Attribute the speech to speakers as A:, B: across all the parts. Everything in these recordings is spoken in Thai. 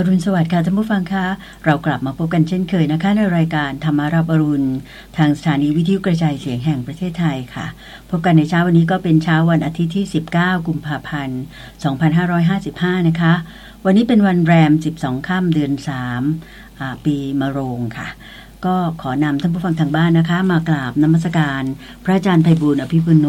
A: อรุณสวัสดิ์ค่ะท่านผู้ฟังคะ เรากลับมาพบกันเช่นเคยนะคะ ในรายการธรรมารับอรุณ ทางสถานีวิทยุกระจายเสียงแห่งประเทศไทยค่ะ พบกันในเช้าวันนี้ก็เป็นเช้าวันอาทิตย์ที่ 19 กุมภาพันธ์ 2555 นะคะ วันนี้เป็นวันแรม 12 ค่ำเดือน3อปีมะโรงค่ะก็ขอนำท่านผู้ฟังทางบ้านนะคะ มากราบนมัสการ พระอาจารย์ไพบูลอภิปุโน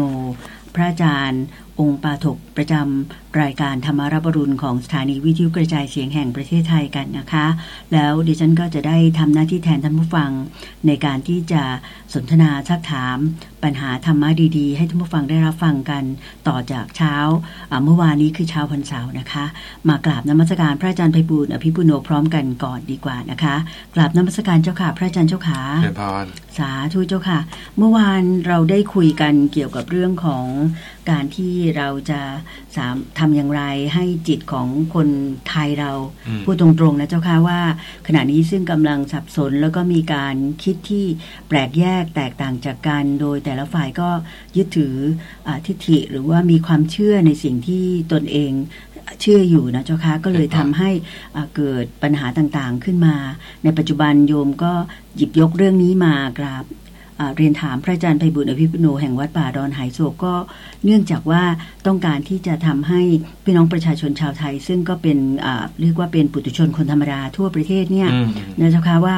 A: พระอาจารย์องค์ปาถกประจำรายการธรรมารับอรุณของสถานีวิทยุกระจายเสียงแห่งประเทศไทยกันนะคะ แล้วดิฉันก็จะได้ทำหน้าที่แทนท่านผู้ฟัง ในการที่จะสนทนาซักถาม ปัญหาธรรมะดีๆ ให้ท่านผู้ฟังได้รับฟังกัน ต่อจากเช้าอ่าเมื่อวานนี้คือเช้าวันเสาร์นะคะ มากราบนมัสการพระอาจารย์ไพบูลย์อภิปุโนพร้อมกันก่อนดีกว่านะคะกราบนมัสการเจ้าค่ะพระอาจารย์เจ้าขา
B: เจริญพร
A: สาธุเจ้าค่ะ เมื่อวานเราได้คุยกันเกี่ยวกับเรื่องของการที่เราจะสามทำอย่างไรให้จิตของคนไทยเรา
B: อืม
A: พูดตรงๆนะเจ้าค่ะว่า ขณะนี้ซึ่งกำลังสับสนแล้วก็มีการคิดที่แปลกแยกแตกต่างจากกัน โดยแต่ละฝ่ายก็ยึดถืออาทิฏฐิหรือว่ามีความเชื่อในสิ่งที่ตนเองเชื่ออยู่นะเจ้าค่ะก็เลยทำให้อ่าเกิดปัญหาต่างๆขึ้นมา ในปัจจุบันโยมก็หยิบยกเรื่องนี้มากราบอ่า เรียนถามพระอาจารย์ไพบุญอภิปุโนแห่งวัดป่าดอนไหโศกก็เนื่องจากว่าต้องการที่จะทำให้พี่น้องประชาชนชาวไทย ซึ่งก็เป็นเรียกว่าเป็นปุถุชนคนธรรมดาทั่วประเทศเนี่ยนะเจ้าค่ะว่า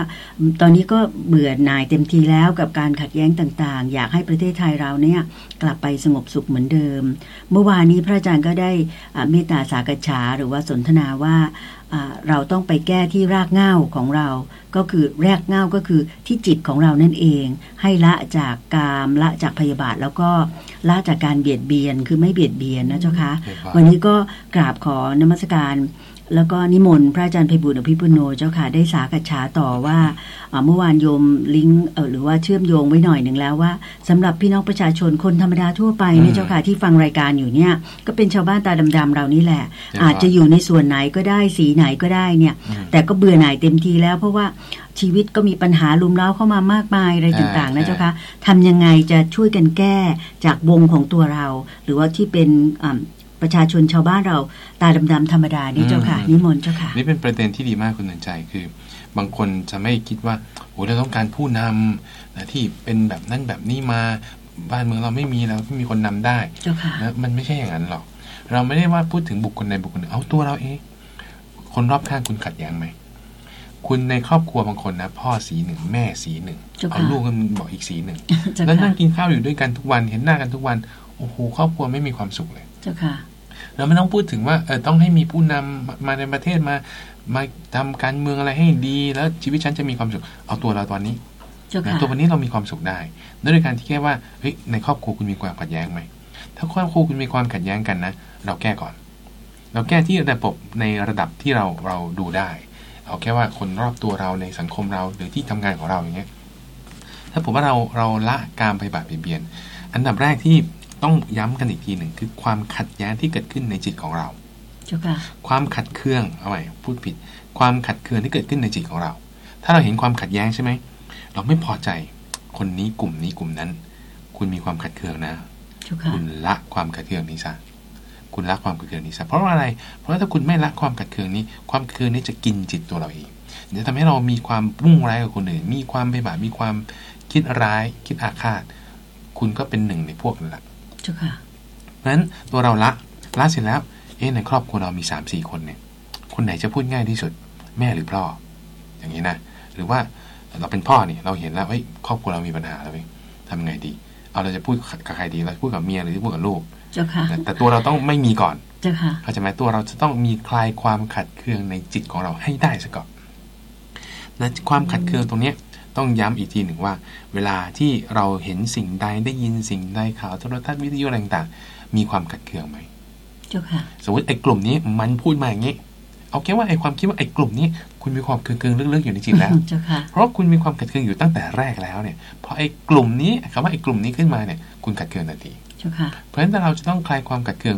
A: ตอนนี้ก็เบื่อหน่ายเต็มทีแล้วกับการขัดแย้งต่าง ๆ อยากให้ประเทศไทยเราเนี่ยกลับไปสงบสุขเหมือนเดิม เมื่อวานนี้พระอาจารย์ก็ได้เมตตาสากฉาหรือว่าสนทนาว่า เราต้องไปแก้ที่รากเหง้าของเรา ก็คือแรกเหง้าก็คือที่จิตของเรานั่นเอง ให้ละจากกามละจากพยาบาท แล้วก็ละจากการเบียดเบียนคือไม่เบียดเบียนนะเจ้าคะ
B: เจริญพร
A: วันนี้ก็กราบขอนมัสการ แล้วก็นิมนต์พระอาจารย์ไพบุญอภิปุโนเจ้าค่ะได้สากัจฉาต่อว่าอ่าเมื่อวานโยมลิงก์เอ่อหรือว่าเชื่อมโยงไว้หน่อยหนึ่งแล้วว่าสำหรับพี่น้องประชาชนคนธรรมดาทั่วไปเนี่ยเจ้าค่ะที่ฟังรายการอยู่เนี่ย ก็เป็นชาวบ้านตาดำๆเรานี่แหละ อาจจะอยู่ในส่วนไหนก็ได้สีไหนก็ได้เนี่ย
B: อืม
A: แต่ก็เบื่อหน่ายเต็มทีแล้วเพราะว่าชีวิตก็มีปัญหาลุมเล้าเข้ามามากมายอะไร
B: ใช่
A: ต่างๆนะ
B: ใช่
A: เจ้าค่ะทำยังไงจะช่วยกันแก้จากวงของตัวเรา หรือว่าที่เป็นอ่า ประชาชนชาวบ้านเราตาดำๆธรรมดานี่เจ้าค่ะ นิมนต์เจ้าค่ะ
B: นี่เป็นประเด็นที่ดีมากคุณหนึ่งใจคือบางคนจะไม่คิดว่าโอ้เราต้องการผู้นำนะที่เป็นแบบนั้นแบบนี้มาบ้านเมืองเราไม่มีเราไม่มีคนนำได้
A: เจ้าค่ะ
B: นะมันไม่ใช่อย่างนั้นหรอก เราไม่ได้ว่าพูดถึงบุคคลใดบุคคลหนึ่งเอาตัวเราเอง คนรอบข้างคุณขัดแย้งไหมคุณในครอบครัวบางคนนะ พ่อสีหนึ่งแม่สีหนึ่ง
A: เจ้าค่ะ
B: เอาลูกกันบอกอีกสีหนึ่ง
A: เจ้า
B: แล้วนั่
A: ค่ะ
B: งกินข้าวอยู่ด้วยกันทุกวันเห็นหน้ากันทุกวันโอ้โหครอบครัวไม่มีความสุขเลย
A: เจ้าค่ะ
B: เราไม่ต้องพูดถึงว่าเออต้องให้มีผู้นำมามาในประเทศมามาทำการเมืองอะไรให้ดี แล้วชีวิตฉันจะมีความสุข เอาตัวเราตอนนี้
A: เจ้า
B: นะ
A: ค่ะ
B: ตัววันนี้เรามีความสุขได้ด้วยการที่แค่ว่าเฮ้ยในครอบครัวคุณมีความขัดแย้งไหมถ้าครอบครัวคุณมีความขัดแย้งกันนะเราแก้ก่อน เราแก้ที่ระบบในระดับที่เราเราดูได้ เอาแค่ว่าคนรอบตัวเราในสังคมเราหรือที่ทำงานของเราอย่างเงี้ยถ้าผมว่าเราเราละการไปบาดเบียน อันดับแรกที่ ต้องย้ำกันอีกทีหนึ่งคือความขัดแย้งที่เกิดขึ้นในจิตของเรา
A: เจ้าค่ะ
B: ความขัดเคืองเอาใหม่พูดผิด ความขัดเคืองที่เกิดขึ้นในจิตของเรา ถ้าเราเห็นความขัดแย้งใช่ไหมเราไม่พอใจคนนี้กลุ่มนี้กลุ่มนั้น คุณมีความขัดเคืองนะ
A: เจ้าค่ะ
B: คุณละความขัดเคืองนี้ซะคุณละความขัดเคืองนี้ซะเพราะว่าอะไร เพราะว่าถ้าคุณไม่ละความขัดเคืองนี้ ความขัดเคืองนี้จะกินจิตตัวเราเองจะทำให้เรามีความมุ่งร้ายกับคนอื่นมีความไปบาปมีความคิดร้าย คิดอาฆาต คุณก็เป็นหนึ่งในพวกนั้นแหละ
A: เจ้าค่ะ
B: เพราะฉะนั้นตัวเราละละเสร็จแล้ว เอ๊ะในครอบครัวเรามีสามสี่คนเนี่ย คนไหนจะพูดง่ายที่สุด แม่หรือพ่อ อย่างนี้นะ หรือว่าเราเป็นพ่อเนี่ยเราเห็นแล้วเฮ้ยครอบครัวเรามีปัญหาแล้วเว้ยทำไงดี เอาเราจะพูดกับใครดีเราจะพูดกับเมียหรือพูดกับลูก
A: เจ้าค่ะ
B: แต่แต่ตัวเราต้องไม่มีก่อน
A: เจ้าค่ะ
B: เข้าใจไหมตัวเราจะต้องมีคลายความขัดเคืองในจิตของเราให้ได้ซะก่อนและความขัดเคืองตรงเนี้ย ต้องย้ำอีกทีหนึ่งว่า เวลาที่เราเห็นสิ่งใดได้ยินสิ่งใดข่าวโทรทัศน์วิทยุอะไรต่างๆมีความขัดเคืองไหม
A: เจ้าค่ะ
B: สมมติไอ้กลุ่มนี้มันพูดมาอย่างนี้เอาแค่ว่าไอ้ความคิดว่าไอ้กลุ่มนี้ คุณมีความเคืองๆลึกๆอยู่ในจิตแล้ว
A: เจ้าค่ะ
B: เพราะคุณมีความขัดเคืองอยู่ตั้งแต่แรกแล้วเนี่ยพอไอ้กลุ่มนี้คำว่าไอ้กลุ่มนี้ขึ้นมาเนี่ย คุณขัดเคืองทันที
A: เจ้าค่ะ
B: เพราะฉะนั้นเราจะต้องคลายความขัดเคือง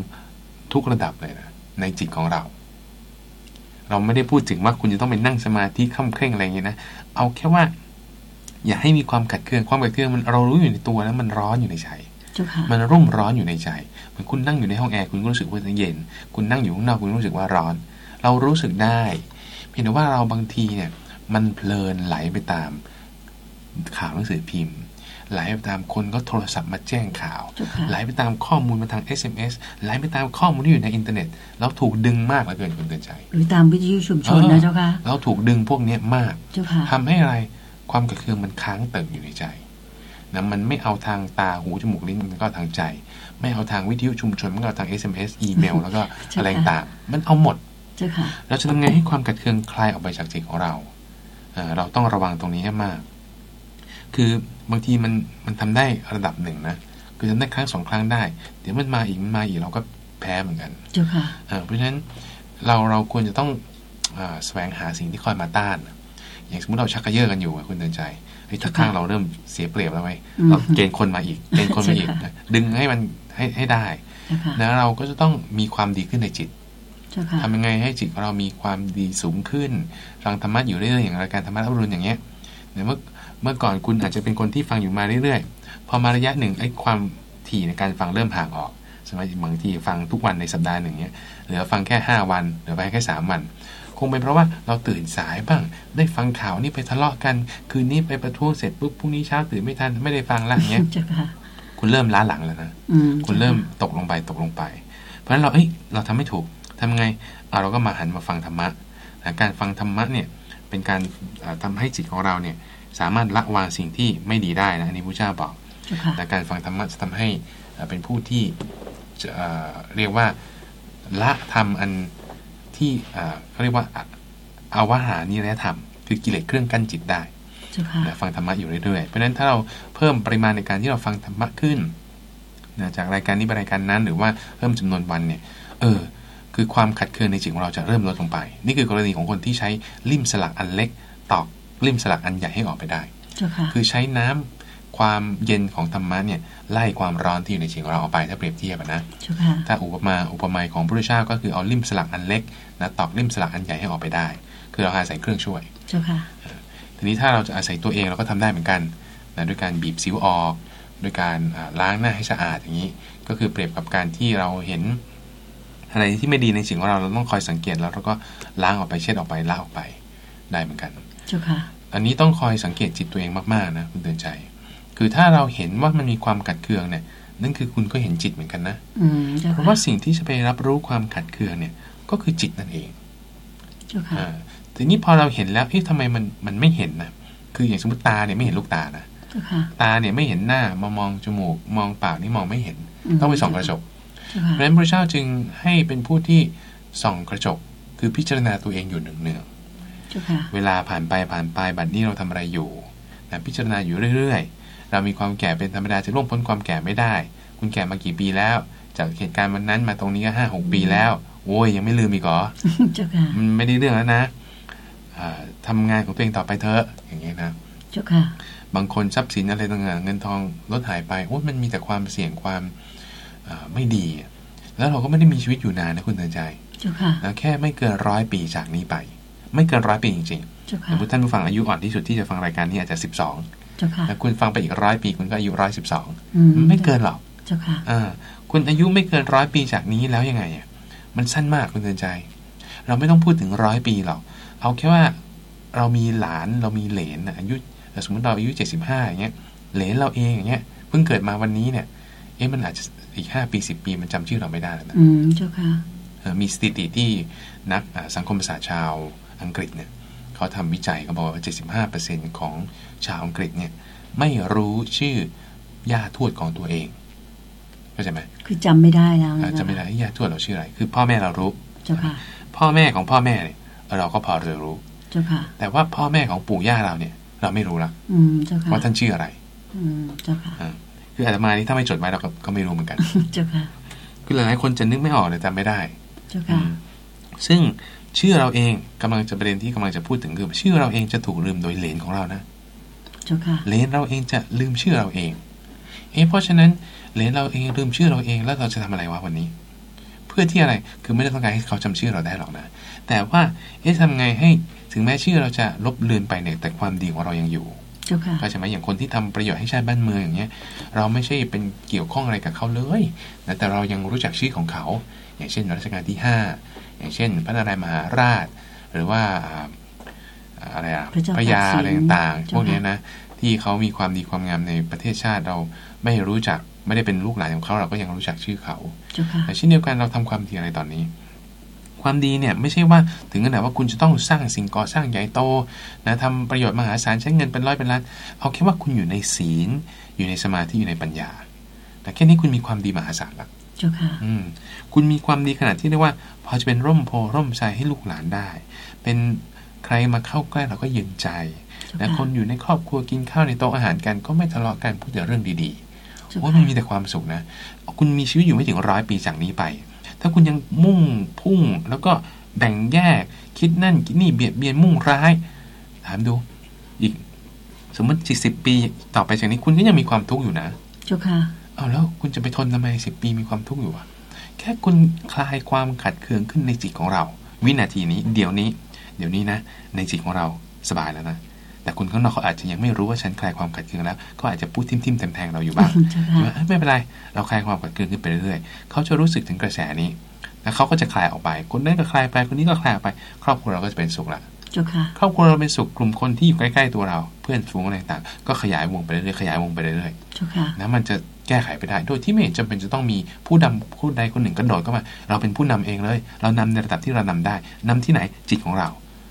B: ทุกระดับเลยนะในจิตของเรา เราไม่ได้พูดถึงว่าคุณจะต้องไปนั่งสมาธิค่ำเคร่งอะไรอย่างเงี้ยนะเอาแค่ว่า อย่าให้มีความขัดเคืองความขัดเคืองมันเรารู้อยู่ในตัวแล้วมันร้อนอยู่ในใจ
A: เจ้าค่ะ
B: มันรุ่มร้อนอยู่ในใจเหมือนคุณนั่งอยู่ในห้องแอร์คุณก็รู้สึกว่าเย็น คุณนั่งอยู่ข้างนอกคุณรู้สึกว่าร้อน เรารู้สึกได้ เพพียงแต่ว่าเราบางทีเนี่ย มันเพลินไหลไปตามข่าวหนังสือพิมพ์ ไหลไปตามคนก็โทรศัพท์มาแจ้งข่าว
A: เจ้าค่ะ
B: ไหลไปตามข้อมูลมาทาง SMS ไหลไปตามข้อมูลที่อยู่ในอินเทอร์เน็ตแล้วถูกดึงมากเหลือเกินคุณเตือนใจ
A: หรือตามวิทยุชุมชน
B: เออ
A: นะเจ้าค่ะ
B: เราถูกดึงพวกเนี้ยมาก
A: เจ้าค่ะ
B: ทำให้อะไร ความกระเคืองมันค้างเติ่งอยู่ในใจนะมันไม่เอาทางตาหูจมูกลิ้นมันก็เอาทางใจ ไม่เอาทางวิทยุชุมชนมันก็เอาทาง SMS อีเมล แล้วก็
A: ใช่ค่ะ
B: อะไรต่างๆมันเอาหมด
A: เจ้าค่ะ
B: เราจะทำไงให้ความกัดเคืองคลายออกไปจากจิตของเราเอ่อเราต้องระวังตรงนี้ให้มาก คือบางทีมันมันทำได้ระดับหนึ่งนะ คือทำได้ครั้งสองครั้งได้ เดี๋ยวมันมาอีกมันมาอีกเราก็แพ้เหมือนกัน
A: เจ้าค่ะ
B: เอ่อเพราะฉะนั้นเราเราควรจะต้องเออแสวงหาสิ่งที่คอยมาต้าน อย่างสมมติเราชักกระเยาะกันอยู่อะคุณเดินใจเฮ้ยถ้าข้างเราเริ่มเสียเปรียบแล้วไหม
A: อืม
B: เราเกณฑ์คนมาอีกเกณฑ์คนมาอีก
A: ใช่ค่ะ
B: ดึงให้มันให้ให้ได้
A: เจ้าค่ะ
B: แล้วเราก็จะต้องมีความดีขึ้นในจิต
A: เจ้าค่ะ
B: ทำยังไงให้จิตของเรามีความดีสูงขึ้นฟังธรรมะอยู่เรื่อยๆอย่างรายการธรรมะรับรุนอย่างเงี้ยเนี่ยเมื่อเมื่อก่อนคุณอาจจะเป็นคนที่ฟังอยู่มาเรื่อยๆ พอมาระยะหนึ่งไอ้ความถี่ในการฟังเริ่มห่างออกสมัยบางทีฟังทุกวันในสัปดาห์หนึ่งเนี้ยเหลือฟังแค่ 5 วันเหลือไปแค่ 3 วัน คงเป็นเพราะว่าเราตื่นสายบ้าง ได้ฟังข่าวนี่ไปทะเลาะกัน คืนนี้ไปประท้วงเสร็จปุ๊บพรุ่งนี้เช้าตื่นไม่ทันไม่ได้ฟังละอย่างเงี้ย
A: เจ้าค่ะ
B: คุณเริ่มล้าหลังแล้วนะ
A: อืม
B: คุณเริ่มตกลงไปตกลงไป เพราะฉะนั้นเราเอ้ยเราทำไม่ถูกทำไงเอาเราก็มาหันมาฟังธรรมะนะการฟังธรรมะเนี่ยเป็นการเอ่อทำให้จิตของเราเนี่ยสามารถละวางสิ่งที่ไม่ดีได้นะอันนี้พระเจ้าบอก
A: เจ้าค่ะ
B: แต่การฟังธรรมะจะทำให้เอ่อเป็นผู้ที่จะเอ่อเรียกว่าละธรรมอัน ที่เอ่อเขาเรียกว่าอะอาวหานิรธรรม คือกิเลสเครื่องกั้นจิตได้
A: เจ้าค่ะ
B: นะฟังธรรมะอยู่เรื่อยๆ เพราะฉะนั้นถ้าเราเพิ่มปริมาณในการที่เราฟังธรรมะขึ้นนะจากรายการนี้ไปรายการนั้น หรือว่าเพิ่มจำนวนวันเนี่ย เออ คือความขัดเคืองในจิตของเราจะเริ่มลดลงไป นี่คือกรณีของคนที่ใช้ลิ่มสลักอันเล็กตอกลิ่มสลักอันใหญ่ให้ออกไปได้
A: เจ้าค่ะ
B: คือใช้น้ำ ความเย็นของธรรมะเนี่ยไล่ความร้อนที่อยู่ในจิตของเราออกไปถ้าเปรียบเทียบอะนะ
A: เจ้าค่ะ
B: ถ้าอุปมาอุปไมยของพระพุทธเจ้าก็คือเอาลิ่มสลักอันเล็กนะตอกลิ่มสลักอันใหญ่ให้ออกไปได้ คือเราอาศัยเครื่องช่วย
A: เจ้าค่ะ
B: ทีนี้ถ้าเราจะอาศัยตัวเองเราก็ทำได้เหมือนกันนะด้วยการบีบสิวออกด้วยการอ่าล้างหน้าให้สะอาดอย่างนี้ ก็คือเปรียบกับการที่เราเห็นอะไรที่ไม่ดีในสิ่งของเราเราต้องคอยสังเกตแล้วเราก็ล้างออกไปเช็ดออกไปล้างออกไปได้เหมือนกัน
A: เจ้าค่ะ
B: อันนี้ต้องคอยสังเกตจิตตัวเองมากๆนะคุณเตือนใจ คือถ้าเราเห็นว่ามันมีความขัดเคืองเนี่ย นั่นคือคุณก็เห็นจิตเหมือนกันนะ
A: อืมเจ้า
B: เพ
A: ค่ะ
B: ราะว่าสิ่งที่จะไปรับรู้ความขัดเคืองเนี่ย ก็คือจิตนั่นเอง
A: เจ้าค่ะ
B: อ่าทีนี้พอเราเห็นแล้วเอ๊ะทำไมมันมันไม่เห็นนะคืออย่างสมมติตาเนี่ยไม่เห็นลูกตานะ
A: เจ้าค่ะ
B: ตาเนี่ยไม่เห็นหน้ามามองจมูก มองปากนี่มองไม่เห็น
A: ม
B: ต้องไปส่องกระจก
A: เจ้า
B: เพ
A: ค่ะ
B: ราะฉะนั้นพระเจ้าจึงให้เป็นผู้ที่ส่องกระจก คือพิจารณาตัวเองอยู่หนึ่งเนือง
A: เจ้าค่ะ
B: ๆเวลาผ่านไปผ่านไปบัดนี้เราทำอะไรอยู่นะพิจารณาอยู่เรื่อยๆ เรามีความแก่เป็นธรรมดาจะล่วงพ้นความแก่ไม่ได้ คุณแก่มากี่ปีแล้ว จากเหตุการณ์วันนั้นมาตรงนี้ก็ห้าหกปีแล้ว โอ้ยยังไม่ลืมอีกเหรอ
A: เจ้าค่ะ
B: มันไม่ได้เรื่องแล้วนะอ่าทำงานของตัวเองต่อไปเถอะอย่างเงี้ยนะ
A: เจ้าค่ะ
B: บางคนทรัพย์สินอะไรต่างๆเงินทองลดหายไปโอ้ยมันมีแต่ความเสี่ยงความอ่าไม่ดี แล้วเราก็ไม่ได้มีชีวิตอยู่นานนะคุณเตือนใจ
A: เจ้าค่ะ
B: แล้วแค่ไม่เกินร้อยปีจากนี้ไป ไม่เกินร้อยปีจริง
A: เจ้า
B: ๆ
A: ค่ะ
B: สมมติท่านผู้ฟังอายุอ่อนที่สุดที่จะฟังรายการนี้อาจจะสิบสอง
A: เจ้าค่ะ
B: แต่คุณฟังไปอีกร้อยปีคุณก็อายุร้อยสิบสอง
A: อืม
B: ไม่เกินหรอก
A: เจ้าค่ะ
B: อ่าคุณอายุไม่เกินร้อยปีจากนี้แล้วยังไงอะมันสั้นมากคุณเตือนใจ เราไม่ต้องพูดถึงร้อยปีหรอกเอาแค่ว่าเรามีหลานเรามีเหลนน่ะอายุสมมติเราอายุเจ็ดสิบห้าอย่างเงี้ยเหลนเราเองอย่างเงี้ยเพิ่งเกิดมาวันนี้เนี่ย เอ๊ะมันอาจจะอีกห้าปีสิบปีมันจำชื่อเราไม่ได้แล้วนะ
A: อืมเจ้าค่ะ
B: เอ่อมีสถิติที่นักอ่าสังคมศาสตร์ชาวอังกฤษเนี่ยเขาทำวิจัยเขาบอกว่า75%ของ ชาวอังกฤษเนี่ยไม่รู้ชื่อญาติทวดของตัวเองเข้าใจไหม
A: คือจำไม่ได้แล้ว
B: อ่า
A: นะ
B: จำไม่ได้ญาติทวดเราชื่ออะไร คือพ่อแม่เรารู้
A: เจ้าค่ะ
B: พ่อแม่ของพ่อแม่เนี่ยเราก็พอจะรู้
A: เจ้าค่ะ
B: แต่ว่าพ่อแม่ของปู่ย่าเราเนี่ย เราไม่รู้ละ
A: อืมเจ้าค่ะ
B: ว่าท่านชื่ออะไร
A: อืมเจ้าค่ะ
B: อ่าคืออาตมานี่ถ้าไม่จดไว้เราก็ก็ไม่รู้เหมือนกัน
A: เจ้าค่ะ
B: คือหลายๆคนจะนึกไม่ออกเลยจำไม่ได้
A: เจ้าค่ะ
B: ซึ่งชื่อเราเองกำลังจะประเด็นที่กำลังจะพูดถึงคือชื่อเราเองจะถูกลืมโดยเหลนของเรานะ
A: เจ้าค่ะ
B: เหลนเราเองจะลืมชื่อเราเอง เอ๊ะเพราะฉะนั้นเหลนเราเองลืมชื่อเราเองแล้วเราจะทำอะไรวะวันนี้ เพื่อที่อะไรคือไม่ได้ต้องการให้เขาจำชื่อเราได้หรอกนะ แต่ว่าเอ๊ะทำไงให้ถึงแม้ชื่อเราจะลบเลือนไปเนี่ยแต่ความดีของเรายังอยู่
A: เจ้าค่ะ
B: เข้าใจไหมอย่างคนที่ทำประโยชน์ให้ชาติบ้านเมืองอย่างเงี้ย เราไม่ใช่เป็นเกี่ยวข้องอะไรกับเขาเลยนะแต่เรายังรู้จักชื่อของเขา อย่างเช่นรัชกาลที่ 5 อย่างเช่น พระนารายณ์มหาราชรือว่า อะไรอะ
A: พระเจ้า
B: พระยา
A: ตากสิน
B: อะไรต่างๆ
A: เจ้า
B: พวกเนี้ย
A: ค่ะ
B: นะที่เขามีความดีความงามในประเทศชาติเราไม่รู้จักไม่ได้เป็นลูกหลานของเขาเราก็ยังรู้จักชื่อเขา
A: เจ้าค่ะ
B: แต่เช่นเดียวกันเราทำความดีอะไรตอนนี้ ความดีเนี่ยไม่ใช่ว่าถึงขนาดว่าคุณจะต้องสร้างสิ่งก่อสร้างใหญ่โตนะทำประโยชน์มหาศาลใช้เงินเป็นร้อยเป็นล้านเอาแค่ว่าคุณอยู่ในศีล อยู่ในสมาธิอยู่ในปัญญา แต่แค่นี้คุณมีความดีมหาศาลละ
A: เจ้าค่ะ
B: อืมคุณมีความดีขนาดที่เรียกว่า พอจะเป็นร่มโพร่มใจให้ลูกหลานได้ เป็น ใครมาเข้าใกล้เราก็เย็นใจ
A: เจ้า
B: นะ
A: ค่ะ
B: คนอยู่ในครอบครัวกินข้าวในโต๊ะอาหารกันก็ไม่ทะเลาะกันพูดแต่เรื่องดีๆ
A: เจ้า
B: โอ้ย
A: ค่ะ
B: มันมีแต่ความสุขนะ คุณมีชีวิตอยู่ไม่ถึงร้อยปีจากนี้ไป ถ้าคุณยังมุ่งพุ่งแล้วก็แบ่งแยกคิดนั่นคิดนี่เบียดเบียนมุ่งร้าย ถามดู อีก สมมติสิสิบปี ต่อไปจากนี้คุณก็ยังมีความทุกข์อยู่นะ
A: เจ้าค่ะ
B: เอาแล้วคุณจะไปทนทำไมสิบปีมีความทุกข์อยู่อะแค่คุณคลายความขัดเคืองขึ้นในจิตของเรา วินาทีนี้ เดี๋ยวนี้ เดี๋ยวนี้นะ ในจิตของเราสบายแล้วนะแต่คนข้างนอกเขาอาจจะยังไม่รู้ว่าฉันคลายความขัดเคืองแล้วก็อาจจะพูดทิ่มๆแทงๆเราอยู่บ้าง
A: เจ้า
B: ใช่ไหม
A: ค่ะ
B: เอ้ยไม่เป็นไร เราคลายความขัดเคืองขึ้นไปเรื่อยๆเขาจะรู้สึกถึงกระแสนี้ แล้วเขาก็จะคลายออกไป คนนั้นก็คลายไป คนนี้ก็คลายออกไป ครอบครัวเราก็จะเป็นสุขละ
A: เจ้าค่ะ
B: ครอบครัวเราเป็นสุขกลุ่มคนที่อยู่ใกล้ๆตัวเรา เพื่อนฝูงอะไรต่างๆก็ขยายวงไปเรื่อยๆขยายวงไปเรื่อย
A: เจ้าค่ะ
B: ๆนะมันจะแก้ไขไปได้ โดยที่ไม่เห็นจำเป็นจะต้องมีผู้นำผู้ใดคนหนึ่งกระโดดเข้ามา เราเป็นผู้นำเองเลย เรานำในระดับที่เรานำได้นำที่ไหนจิตของเรา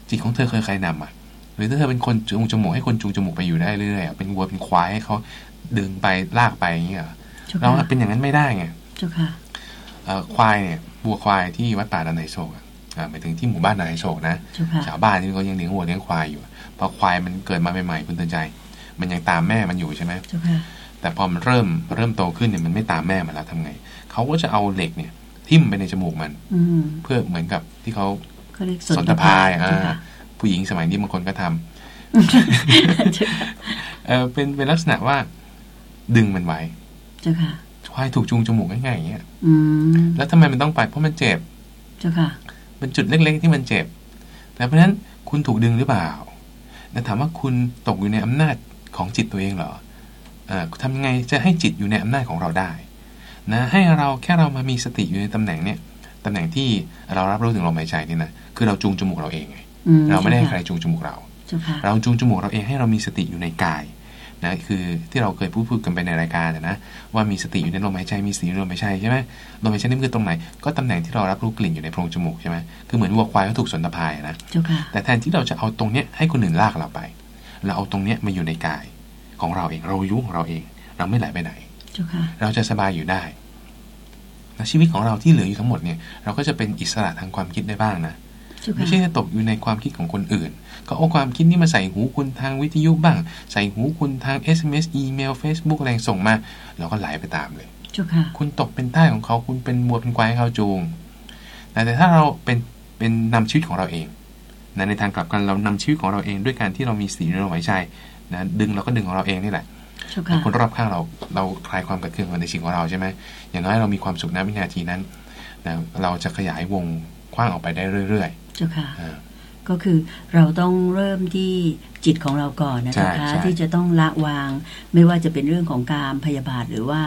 B: จิตของเธอเคยใครนำอะ หรือถ้าเธอเป็นคนจูงจมูกให้คนจูงจมูกไปอยู่ได้เรื่อยๆอะเป็นวัวเป็นควายให้เขาดึงไปลากไปอย่างเงี้ยเหรอ
A: เจ้า
B: เรา
A: ค่ะ
B: เป็นอย่างนั้นไม่ได้ไง
A: เจ้าค่ะ
B: เอ่อควายเนี่ยวัวควายที่วัดป่าดอนไหนโศกอะอ่าหมายถึงที่หมู่บ้านดอนไหนโศกนะ
A: เจ้าค่ะ
B: ชาวบ้านที่เขายังเลี้ยงวัวเลี้ยงควายอยู่อะพอควายมันเกิดมาใหม่ๆคุณเตือนใจ มันยังตามแม่มันอยู่ใช่ไหม
A: เจ้าค่ะ
B: แต่พอมันเริ่มเริ่มโตขึ้นเนี่ยมันไม่ตามแม่มันแล้วทำไงเขาก็จะเอาเหล็กเนี่ย ทิ่มไปในจมูกมัน
A: อืม
B: เพื่อเหมือนกับที่เขา
A: เขาเรียก
B: สนทภายอ่า
A: เจ้าค่ะ
B: ผู้หญิงสมัยนี้บางคนก็ทำ
A: เจ้าค่ะ
B: เออเป็นเป็นลักษณะว่าดึงมันไว้
A: เจ้าค่ะ
B: ควายถูกจูงจมูกง่ายๆอย่างเงี้ย
A: อืม
B: แล้วทำไมมันต้องไปเพราะมันเจ็บ
A: เจ้าค่ะ
B: เป็นจุดเล็ก ๆ ที่มันเจ็บ แต่เพราะฉะนั้นคุณถูกดึงหรือเปล่าแต่ถามว่าคุณตกอยู่ในอำนาจของจิตตัวเองเหรอเอ่อทำยังไงจะให้จิตอยู่ในอำนาจของเราได้ นะ ให้เราแค่เรามามีสติอยู่ในตำแหน่งเนี้ย ตำแหน่งที่เรารับรู้ถึงลมหายใจนี่นะคือเราจูงจมูกเราเองไง
A: อืม
B: เราไม่ได้ให้ใครจูงจมูกเรา
A: เจ้าค่ะ
B: เราจูงจมูกเราเองให้เรามีสติอยู่ในกายนะคือที่เราเคยพูดพูดกันไปในรายการนะว่ามีสติอยู่ในลมหายใจมีสติอยู่ในลมหายใจใช่ไหมลมหายใจนี่มันคือตรงไหน ก็ตำแหน่งที่เรารับรู้กลิ่นอยู่ในโพรงจมูกใช่ไหมคือเหมือนวัวควายเขาถูกสนตะพายนะ
A: เจ้าค่ะ
B: แต่แทนที่เราจะเอาตรงเนี้ยให้คนอื่นลากเราไป เราเอาตรงเนี้ยมาอยู่ในกายของเราเองเรายุ่งของเราเอง เราไม่ไหลไปไหน
A: เจ้าค่ะ
B: เราจะสบายอยู่ได้และ ชีวิตของเราที่เหลืออยู่ทั้งหมดเนี่ยเราก็จะเป็นอิสระทางความคิดได้บ้างนะ
A: เจ้า
B: ไม่
A: ค่ะ
B: ใช่จะตกอยู่ในความคิดของคนอื่น ก็เอาความคิดนี้มาใส่หูคุณทางวิทยุบ้าง ใส่หูคุณทาง SMS อีเมล Facebook อะไรส่งมาเราก็ไหลไปตามเลย
A: เจ้าค่ะ
B: คุณตกเป็นท่าสของเขาคุณเป็นมัวเป็นควายให้เขาจูงแต่แต่ถ้าเราเป็นเป็นนำชีวิตของเราเองนะในทางกลับกันเรานำชีวิตของเราเองด้วยการที่เรามีสีในลมหายใจนะดึงเราก็ดึงของเราเองนี่แหละ
A: เจ้า
B: ถ้า
A: ค่ะ
B: คนรอบข้างเราเราคลายความกัดเคืองในสิ่งของเราใช่ไหมอย่างน้อยเรามีความสุขณวินาทีนั้นนะเราจะขยายวงกว้างออกไปได้เรื่อย
A: เจ้าค่ะ
B: ๆอ่า
A: ก็คือเราต้องเริ่มที่ จิตของเราก่อนนะ
B: ใช่
A: เจ้าค่ะ
B: ใช่
A: ที่จะต้องละวาง ไม่ว่าจะเป็นเรื่องของการพยาบาทหรือว่า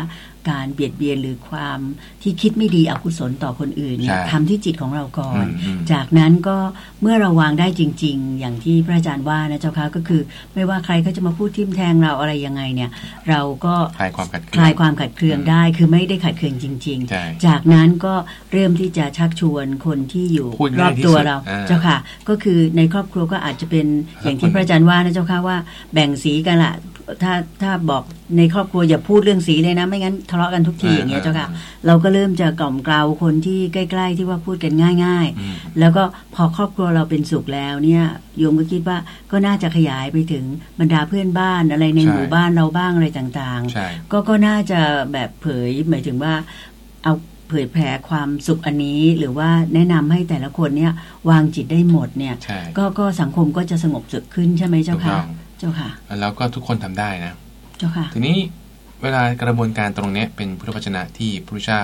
A: การเบียดเบียนหรือความที่คิดไม่ดีอกุศลต่อคนอื่นเนี่ย
B: ใช่
A: ทำที่จิตของเราก่อน
B: อืมอืม
A: จากนั้นก็เมื่อเราวางได้จริง ๆ อย่างที่พระอาจารย์ว่านะเจ้าค่ะก็คือ ไม่ว่าใครก็จะมาพูดทิมแทงเราอะไรยังไงเนี่ยเราก็
B: คลายความกัดเคื
A: คลายความขัดเคืองได้ คือไม่ได้ขัดเคืองจริง
B: ใช่
A: ๆจากนั้นก็เริ่มที่จะชักชวนคนที่อยู่
B: พูด
A: ร
B: ง่า
A: อยบ
B: ที่
A: ตัว
B: สุด
A: เรา
B: อ่า
A: เจ้าค่ะ ก็คือในครอบครัวก็อาจจะเป็นอย่างที่พระอาจารย์ว่านะเจ้าค่ะว่าแบ่งสีกันละถ้าถ้าบอกในครอบครัวอย่าพูดเรื่องสีเลยนะ ไม่งั้นทะเลาะกันทุกทีอย่างเงี้ยเจ้าค่ะ เราก็เริ่มจะกล่อมเกลาคนที่ใกล้ ๆ ที่ว่าพูดกันง่าย
B: อืม
A: ๆแล้วก็พอครอบครัวเราเป็นสุขแล้วเนี่ยโยมก็คิดว่าก็น่าจะขยายไปถึงบรรดาเพื่อนบ้านอะไรใน
B: ใช่
A: หมู่บ้านเราบ้างอะไรต่างๆ
B: ใช่
A: ก็ก็น่าจะแบบเผยหมายถึงว่าเอา เผยแผ่ความสุขอันนี้ หรือว่าแนะนำให้แต่ละคนเนี่ยวางจิตได้หมดเนี่ย
B: ใช่
A: ก็ก็สังคมก็จะสงบสุขขึ้นใช่ไหมเจ้า
B: ถูก
A: ค่ะ
B: ต้อง
A: เจ้าค่ะ
B: แล้วก็ทุกคนทำได้นะ
A: เจ้าค่ะ
B: ทีนี้เวลากระบวนการตรงเนี้ยเป็นพุทธวจนะที่พระพุทธเจ้า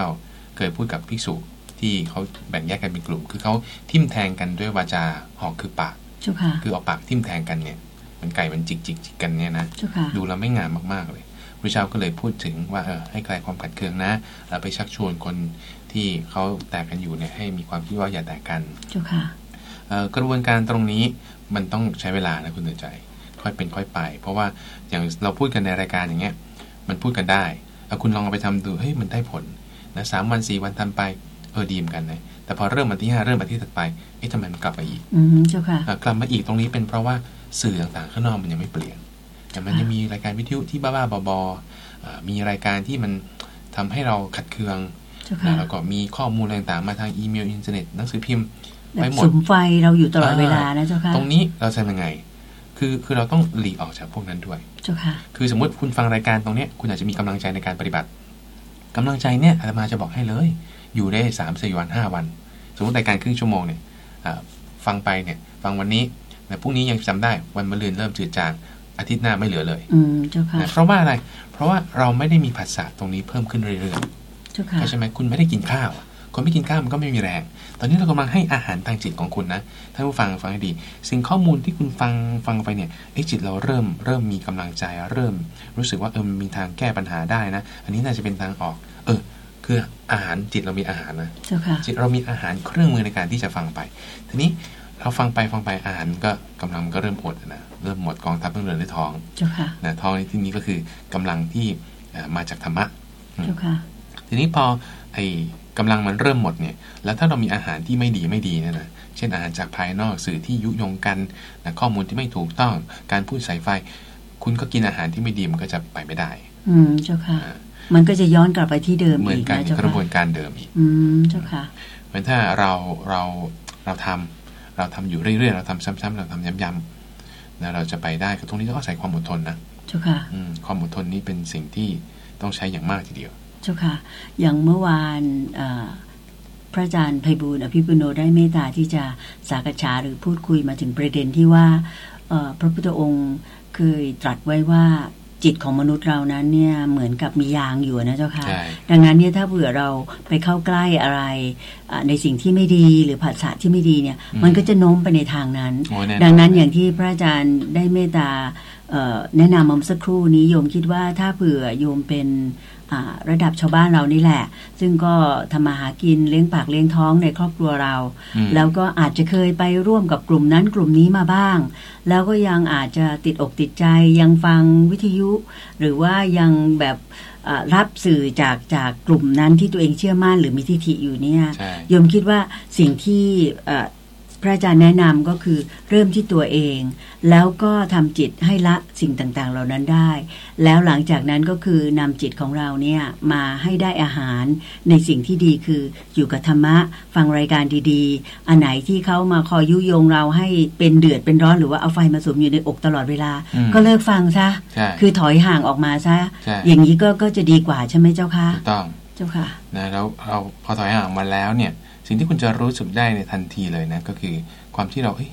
B: เคยพูดกับภิกษุที่เขาแบ่งแยกกันเป็นกลุ่ม คือเขาทิ่มแทงกันด้วยวาจาหอกคือปาก
A: เจ้าค่ะ
B: คือเอาปากทิ่มแทงกันเนี่ยเหมันไก่มันจิกจิกจิกกันเนี่ยนะ
A: เจ้าค่ะ
B: ดูแล้วไม่งามมากๆเลย พระเจ้าก็เลยพูดถึงว่าเออให้คลายความขัดเคืองนะแล้วไปชักชวนคนที่เขาแตกกันอยู่เนี่ยให้มีความคิดว่าอย่าแตกกัน
A: เจ้าค่ะ
B: เอกระบวนการตรงนี้มันต้องใช้เวลานะคุณเตือนใจ ค่อยเป็นค่อยไป เพราะว่าอย่างเราพูดกันในรายการอย่างเงี้ยมันพูดกันได้เอาคุณลองเอาไปทำดูเฮ้ยมันได้ผลนะสามวันสี่วันทำไปเออดีมกันนะแต่พอเริ่มวันที่ห้าเริ่มวันที่ถัดไปเอ๊ะทำไมมันกลับมาอีก
A: อืมเจ้าค่ะ
B: กลับมาอีกตรงนี้เป็นเพราะว่าสื่อต่างๆข้างนอกมันยังไม่เปลี่ยนแต่ มันยังมีรายการวิทยุที่บ้าๆบอๆมีรายการที่มันทำให้เราขัดเคือง
A: เจ้าค่ะ
B: แล้วก็มีข้อมูลอะไรต่างๆ มาทางอีเมลอินเทอร์เน็ตหนังสือพิมพ์
A: แบ
B: ไป
A: บ
B: หมด
A: สุมไฟเราอยู่ตลอดเวลานะเจ้าค่ะ
B: ตรงนี้เราจะทำยังไง คือคือเราต้องหลีกออกจากพวกนั้นด้วย
A: เจ้าค่ะ
B: คือสมมติคุณฟังรายการตรงเนี้ยคุณอาจจะมีกำลังใจในการปฏิบัติกำลังใจเนี่ยอาตมาจะบอกให้เลย อยู่ได้สามสี่วันห้าวัน สมมติรายการครึ่งชั่วโมงเนี่ยอ่าฟังไปเนี่ย ฟังวันนี้แต่พรุ่งนี้ยังจำได้วันมะรืนเริ่มจืดจาง อาทิตย์หน้าไม่เหลือเลย
A: อืมเจ้าค่ะ
B: นะเพราะว่าอะไร เพราะว่าเราไม่ได้มีผัสสะตรงนี้เพิ่มขึ้นเรื่อยๆ
A: เจ้าค่ะ
B: เข้าใช่ไหมคุณไม่ได้กินข้าวอะคนไม่กินข้าวมันก็ไม่มีแรง ตอนนี้เรากำลังให้อาหารทางจิตของคุณนะ ท่านผู้ฟังฟังให้ดี สิ่งข้อมูลที่คุณฟังฟังไปเนี่ยไอ้จิตเราเริ่มเริ่มมีกำลังใจ เริ่ม รู้สึกว่าเออมันมีทางแก้ปัญหาได้นะ อันนี้น่าจะเป็นทางออก เออ คืออาหารจิตเรามีอาหารนะ
A: เจ้าค่ะ
B: จิตเรามีอาหารเครื่องมือในการที่จะฟังไป ทีนี้เราฟังไปฟังไปอาหารก็กำลังก็เริ่มหดนะ เริ่มหมดกองทัพต้องเดินด้วยท้อง
A: เจ้าค่ะ
B: นะท้องในที่นี้ก็คือกำลังที่เอ่อมาจากธรรมะ
A: เจ้าค่ะ
B: ทีนี้พอไอ้กำลังมันเริ่มหมดเนี่ย แล้วถ้าเรามีอาหารที่ไม่ดีไม่ดีเนยนะเช่นอาหารจากภายนอกสื่อที่ยุยงกันนะข้อมูลที่ไม่ถูกต้องการพูดใส่ไฟ คุณก็กินอาหารที่ไม่ดีมันก็จะไปไม่ได้
A: อืมเจ้าค่ะ มันก็จะย้อนกลับไปที่เดิม
B: เหมือน
A: อีก
B: กัน
A: นะเจ้าก
B: ระบว
A: ค่ะ
B: นการเดิมอีก
A: อืมเจ้าค่ะ
B: เพราะถ้าเราเราเราทำเราทำอยู่เรื่อยๆ เราทำซ้ำๆเราทำย้ำๆ นะเราจะไปได้ก็ตรงนี้ต้องอาศัยความอดทนนะ
A: เจ้าค่ะ
B: อืมความอดทนนี้เป็นสิ่งที่ต้องใช้อย่างมากทีเดียว
A: เจ้าค่ะ อย่างเมื่อวานเอ่อพระอาจารย์ไพบูลย์อภิปุโนได้เมตตาที่จะสักษาหรือพูดคุยมาถึงประเด็นที่ว่าเอ่อพระพุทธองค์เคยตรัสไว้ว่า จิตของมนุษย์เรานั้นเนี่ยเหมือนกับมียางอยู่นะเจ้าค่ะ
B: ใช่
A: ดังนั้นเนี่ยถ้าเผื่อเราไปเข้าใกล้อะไรอะในสิ่งที่ไม่ดีหรือภาษาที่ไม่ดีเนี่ย
B: อืม
A: มันก็จะโน้มไปในทางนั้น
B: โอ้แอ
A: ดังนั้นอย่างที่พระอาจารย์ได้เมตตาเอ่อแนะนำมาเมื่อสักครู่นี้โยมคิดว่าถ้าเผื่อโยมเป็นอ่า ระดับชาวบ้านเรานี่แหละ ซึ่งก็ทำมาหากินเลี้ยงปากเลี้ยงท้องในครอบครัวเรา
B: อืม
A: แล้วก็อาจจะเคยไปร่วมกับกลุ่มนั้นกลุ่มนี้มาบ้าง แล้วก็ยังอาจจะติดอกติดใจยังฟังวิทยุ หรือว่ายังแบบอ่ารับสื่อจากจากกลุ่มนั้นที่ตัวเองเชื่อมั่นหรือมีทิฏฐิอยู่เนี่ย
B: ใช่
A: โยมคิดว่าสิ่งที่เอ่อ พระอาจารย์แนะนำก็คือเริ่มที่ตัวเอง แล้วก็ทำจิตให้ละสิ่งต่างๆ เหล่านั้นได้ แล้วหลังจากนั้นก็คือนำจิตของเราเนี่ยมาให้ได้อาหารในสิ่งที่ดีคืออยู่กับธรรมะ ฟังรายการดีๆ อันไหนที่เขามาคอยยุยงเราให้เป็นเดือดเป็นร้อนหรือว่าเอาไฟมาสุมอยู่ในอกตลอดเวลา
B: อืม
A: ก็เลิกฟังซะ
B: ใช่
A: คือถอยห่างออกมาซะ
B: ใช่
A: อย่างนี้ก็ก็จะดีกว่าใช่ไหมเจ้าค่ะ
B: ถูกต้อง
A: เจ้าค่ะ
B: นะแล้วเราพอถอยห่างมาแล้วเนี่ย สิ่งที่คุณจะรู้สึกได้ในทันทีเลยนะก็คือความที่เราเอ้ย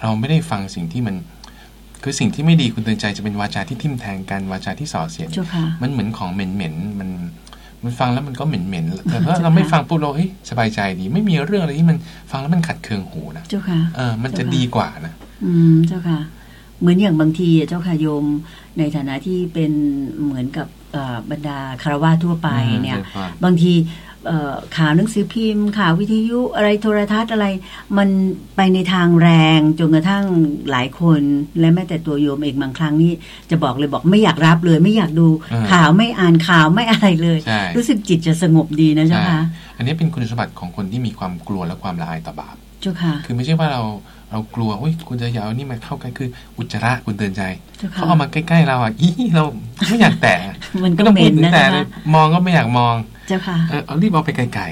B: เราไม่ได้ฟังสิ่งที่มัน คือสิ่งที่ไม่ดีคุณเตือนใจจะเป็นวาจาที่ทิ่มแทงกันวาจาที่ส่อเสียด
A: เจ้าค่ะ
B: มันเหมือนของเหม็นๆมันมันฟังแล้วมันก็เหม็นๆแต่ถ้า
A: เจ้าค่ะ
B: เราไม่ฟังปุ๊บเราเฮ้ยสบายใจดี ไม่มีเรื่องอะไรที่มันฟังแล้วมันขัดเคืองหูนะ
A: เจ้าค่ะ
B: เออมันจะ
A: เจ้าค่ะ
B: ดีกว่านะ
A: อืมเจ้าค่ะ เหมือนอย่างบางทีอะเจ้าค่ะโยมในฐานะที่เป็นเหมือนกับเอ่อบรรดาคารวะทั่วไปเนี่ย
B: อืมใช่ครับ
A: บางทีเอ่อ ข่าวหนังสือพิมพ์ ข่าววิทยุอะไรโทรทัศน์อะไร มันไปในทางแรงจนกระทั่งหลายคน และแม้แต่ตัวโยมเองบางครั้งนี่จะบอกเลยบอกไม่อยากรับเลย ไม่อยากดู
B: อ่า
A: ข่าวไม่อ่านข่าวไม่อะไรเลย
B: ใช่
A: รู้สึกจิตจะสงบดีนะเจ้า
B: ใช่
A: ค่ะ
B: อันนี้เป็นคุณสมบัติของคนที่มีความกลัวและความละอายต่อบาป
A: เจ้าค่ะ
B: คือไม่ใช่ว่าเรา เรากลัวเฮ้ยคุณจะอย่าเอานี่มาเข้าใกล้คือ อุจจาระคุณเตือนใจ
A: เจ้าค่ะ
B: เขาเอามาใกล้ๆเราอะอีเราไม่อยากแตะ
A: มันก็
B: ไม่ต้อง
A: เหม็
B: พูด
A: น
B: ถึง
A: นะ
B: แต่
A: เจ้า
B: เล
A: ค่ะ
B: ยมองก็ไม่อยากมอง
A: เจ้าค่ะ
B: เออเอารีบเอาไปไกล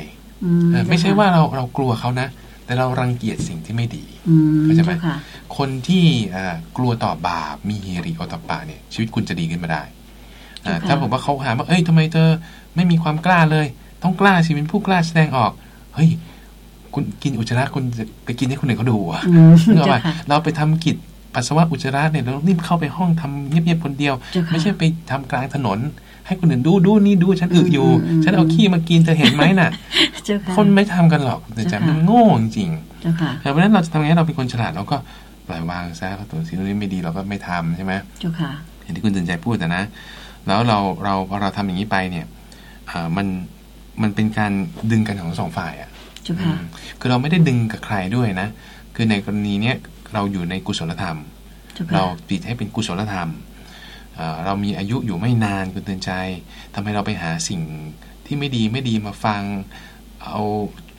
A: อื
B: ๆเออไม่ใช่
A: เจ้ค่ะ
B: ว่าเราเรากลัวเขานะ แต่เรารังเกียจสิ่งที่ไม่ดี
A: อืม
B: เข้าใจไหม
A: เจ้าค่ะ
B: คนที่เอ่อกลัวต่อบาปมีฮีริโอตปปะเนี่ยชีวิตคุณจะดีขึ้นมาได้อ่า
A: ค่ะ
B: ถ้าผมว่าเขาหาว่าเอ้ยทำไมเธอไม่มีความกล้าเลย ต้องกล้าสิเป็นผู้กล้าแสดงออก เฮ้ย คุณกินอุจจาระคุณจะไปกินให้คนอื่นเขาดูอะ
A: อืม
B: นึกออก
A: เจ้า
B: ป่ะ
A: ค่ะ
B: เราไปทำกิจปัสสาวะอุจจาระเนี่ยเรารีบเข้าไปห้องทำเงียบๆคนเดียว
A: เจ้าค่ะ
B: ไม่ใช่ไปทำกลางถนน ให้คนอื่นดูดูนี่ดูฉันอึอยู่
A: อืม
B: ฉันเอาขี้มากินเธอเห็นไหมน่ะ
A: เจ้าค่ะ
B: คนไม่ทำกันหรอกแต่จะ
A: เจ้าค่ะ
B: มันโง่จริง
A: เจ้าค่ะ
B: ๆแต่เพราะฉะนั้นเราจะทำไงให้เราเป็นคนฉลาดเราก็ปล่อยวางซะตัวสิ่งนี้ไม่ดีเราก็ไม่ทำใช่ไหม
A: เจ้าค่ะ
B: อย่างที่คุณตื่นใจพูดแต่นะ แล้วเราเราพอเราทำอย่างนี้ไปเนี่ยอ่ามันมันเป็นการดึงกันของสองฝ่ายอะ
A: เจ้าค่ะ
B: อืมคือเราไม่ได้ดึงกับใครด้วยนะ คือในกรณีเนี้ยเราอยู่ในกุศลธรรม
A: เจ้าค่ะ
B: เราปิดให้เป็นกุศลธรรมเอ่อเรามีอายุอยู่ไม่นานคุณเตือนใจทำให้เราไปหาสิ่งที่ไม่ดีไม่ดีมาฟัง เอา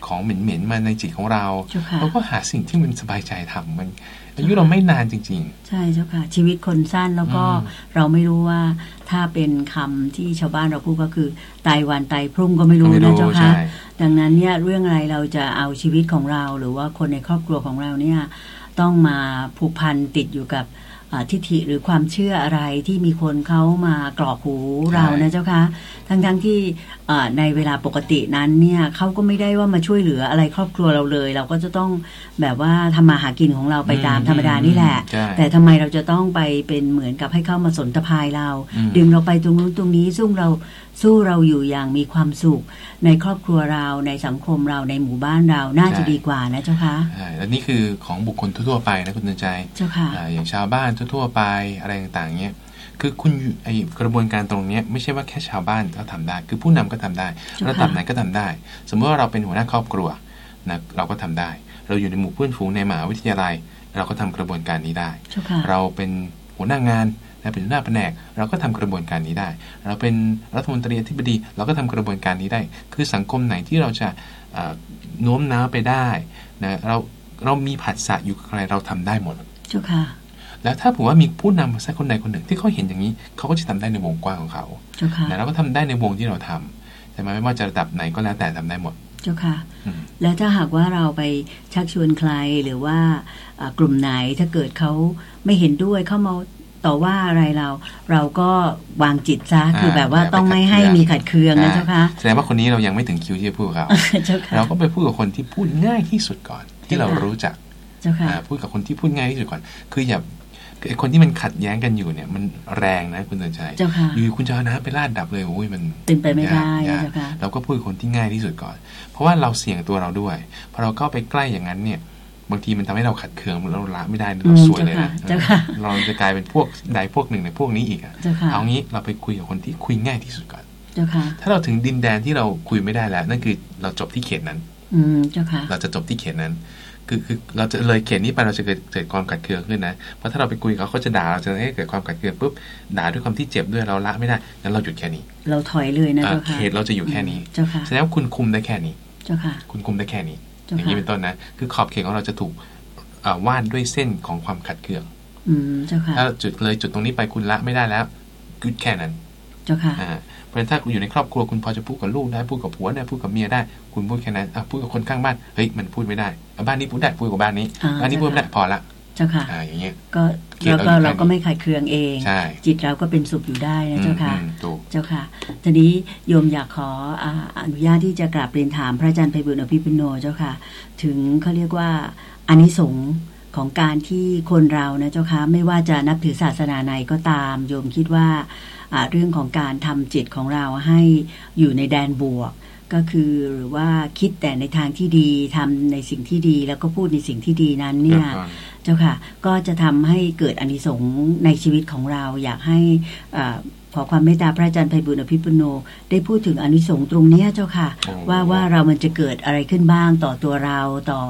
B: ของเหม็นๆมาในจิตของเรา
A: เจ้าค่ะ
B: เราก็หาสิ่งที่มันสบายใจทำมันอายุเราไม่นานจริง
A: ใช่เจ้าค่ะ ชีวิตคนสั้นแล้วก็
B: อืม
A: เราไม่รู้ว่าถ้าเป็นคำที่ชาวบ้านเราพูดก็คือตายวันตายพรุ่งก็ไม่
B: ๆ
A: รู้
B: ไม่
A: นะเจ้าค่ะ
B: ใช่
A: ดังนั้นเนี่ยเรื่องอะไรเราจะเอาชีวิตของเรา หรือว่าคนในครอบครัวของเราเนี่ยต้องมาผูกพันติดอยู่กับอ่า ทิฏฐิหรือความเชื่ออะไรที่มีคนเขามากรอกหูเรานะเจ้าค่ะทั้งๆทที่อ่าในเวลาปกตินั้นเนี่ยเขาก็ไม่ได้ว่ามาช่วยเหลืออะไรครอบครัวเราเลย เราก็จะต้องแบบว่าทำมาหากินของเราไปตามธรรมดานี่แหละ
B: ใช่
A: แต่ทำไมเราจะต้องไปเป็นเหมือนกับให้เข้ามาสนทภายเรา
B: อืม
A: ดึงเราไปตรงนู้นตรงนี้สู้เรา สู้เราอยู่อย่างมีความสุข ในครอบครัวเราในสังคมเราในหมู่บ้านเราน่าจะดีกว่านะเจ้าคะ
B: ใช่แล้วนี่คือของบุคคลทั่วๆไปนะคุณเตือนใจ
A: เจ้าค่ะ
B: อ่าอย่างชาวบ้านทั่วๆไปอะไรต่างๆเนี้ยคือคุณอยู่ไอกระบวนการตรงเนี้ยไม่ใช่ว่าแค่ชาวบ้านก็ทำได้ คือผู้นำก็ทำได้
A: เจ้าค่ะ
B: ระดับไหนก็ทำได้ สมมติว่าเราเป็นหัวหน้าครอบครัวนะเราก็ทำได้ เราอยู่ในหมู่เพื่อนฝูงในมหาวิทยาลัย เราก็ทำกระบวนการนี้ได้
A: เจ้าค่ะ
B: เราเป็นหัวหน้างาน นะเป็นหัวหน้าแผนก เราก็ทำกระบวนการนี้ได้ เราเป็นรัฐมนตรีอธิบดี เราก็ทำกระบวนการนี้ได้ คือสังคมไหนที่เราจะเอ่อโน้มน้าวไปได้นะเราเรามีผัสสะอยู่กับใครเราทำได้หมด
A: เจ้าค่ะ
B: แล้วถ้าผมว่ามีผู้นำสักคนใดคนหนึ่งที่เขาเห็นอย่างนี้เขาก็จะทำได้ในวงกว้างของเขา
A: เจ้าค่ะ
B: แต่เราก็ทำได้ในวงที่เราทำแต่ไม่ว่าจะระดับไหนก็แล้วแต่ทำได้หมด
A: เจ้าค่ะ
B: อืม
A: แล้วถ้าหากว่าเราไปชักชวนใครหรือว่าอ่ากลุ่มไหนถ้าเกิดเขาไม่เห็นด้วยเข้ามา ต่อว่าอะไรเรา เราก็วางจิตซะคือแบบว่าต้องไม่ให้มีขัดเคืองนะเจ้าค่ะ
B: แสดงว่าคนนี้เรายังไม่ถึงคิวที่จะพูดกับเขา
A: เจ้าค่ะ
B: เราก็ไปพูดกับคนที่พูดง่ายที่สุดก่อน ที่เรารู้จัก
A: เจ้าค่ะ
B: อ่าพูดกับคนที่พูดง่ายที่สุดก่อน คืออย่าคือไอ้คนที่มันขัดแย้งกันอยู่เนี่ย มันแรงนะคุณเตือนใจ
A: เจ้าค่ะ
B: อยู่คุณจะเอาน้ำไปลาดดับเลยโอ้ยมัน
A: เป็นไปไม่ได้
B: ยาก
A: นะเจ้าค่ะ
B: เราก็พูดกับคนที่ง่ายที่สุดก่อน เพราะว่าเราเสี่ยงตัวเราด้วยพอเราเข้าไปใกล้อย่างนั้นเนี่ย บางทีมันทำให้เราขัดเคืองเราละไม่ได้นะเรา
A: อืม
B: สวยเลยนะ
A: เจ้าค่ะ
B: เราจะกลายเป็นพวกใดพวกหนึ่งในพวกนี้อีกอะ
A: เจ้าค่ะ
B: เอางี้เราไปคุยกับคนที่คุยง่ายที่สุดก่อน
A: เจ้าค่ะ
B: ถ้าเราถึงดินแดนที่เราคุยไม่ได้แล้วนั่นคือเราจบที่เขตนั้น
A: อืมเจ้าค่ะ
B: เราจะจบที่เขตนั้น คือคือเราจะเลยเขตนี้ไปเราจะเกิดเกิดความขัดเคืองขึ้นนะเพราะถ้าเราไปคุยกับเขาเขาจะด่าเราจะให้เกิดความขัดเคืองปุ๊บด่าด้วยความที่เจ็บด้วยเราละไม่ได้งั้นเราหยุดแค่นี้
A: เราถอยเลยนะ
B: อ่า
A: เจ้าค่ะ
B: เขตเราจะอยู่แค่นี้
A: เจ้าค่ะ
B: แสดงว่าคุณคุมได้แค่นี้
A: เจ้าค่ะ
B: คุณคุมได้แค่นี้
A: เจ้า
B: อย่างนี้
A: ค่ะ
B: เป็นต้นนะ คือขอบเขตของเราจะถูกเอ่อวาดด้วยเส้นของความขัดเคือง
A: อืมเจ้าค่ะ
B: ถ้าจุดเลยจุดตรงนี้ไปคุณละไม่ได้แล้วหยุดแค่นั้น
A: เจ้าค่ะ
B: อ่าเพราะฉะนั้นถ้าคุณอยู่ในครอบครัวคุณพอจะพูดกับลูกได้พูดกับผัวได้พูดกับเมียได้ คุณพูดแค่นั้นอะพูดกับคนข้างบ้านเฮ้ยมันพูดไม่ได้อะบ้านนี้พูดได้พูดกับบ้านนี้
A: อ่า
B: บ้านนี้พูดไม่ได้พอละ
A: เจ้าค่ะ
B: อ่าอย่างเงี้ย
A: ก็
B: เกลียด
A: แล้วก็
B: เราอยู่
A: เราก็ไม่ขัดเคืองเอง
B: ใช่
A: จิตเราก็เป็นสุขอยู่ได้นะเจ้าค่ะ
B: อืมอืมถูก
A: เจ้าค่ะทีนี้โยมอยากขออาอนุญาตที่จะกราบเรียนถามพระอาจารย์ไพบุญอภิปุโนเจ้าค่ะ ถึงเขาเรียกว่าอานิสงส์ของการที่คนเรานะเจ้าค่ะไม่ว่าจะนับถือศาสนาไหนก็ตาม โยมคิดว่าอ่าเรื่องของการทำจิตของเราให้อยู่ในแดนบวก ก็คือหรือว่าคิดแต่ในทางที่ดีทำในสิ่งที่ดี แล้วก็พูดในสิ่งที่ดีนั้นเนี่ย เจ้าค่ะ ก็จะทำให้เกิดอานิสงส์ในชีวิตของเราอยากให้อ่าขอความเมตตาพระอาจารย์ไพบุญอภิปุโน ได้พูดถึงอานิสงส์ตรงเนี้ยเจ้าค่ะ
B: โอ้
A: ว่าว่าเรามันจะเกิดอะไรขึ้นบ้างต่อตัวเราต่อ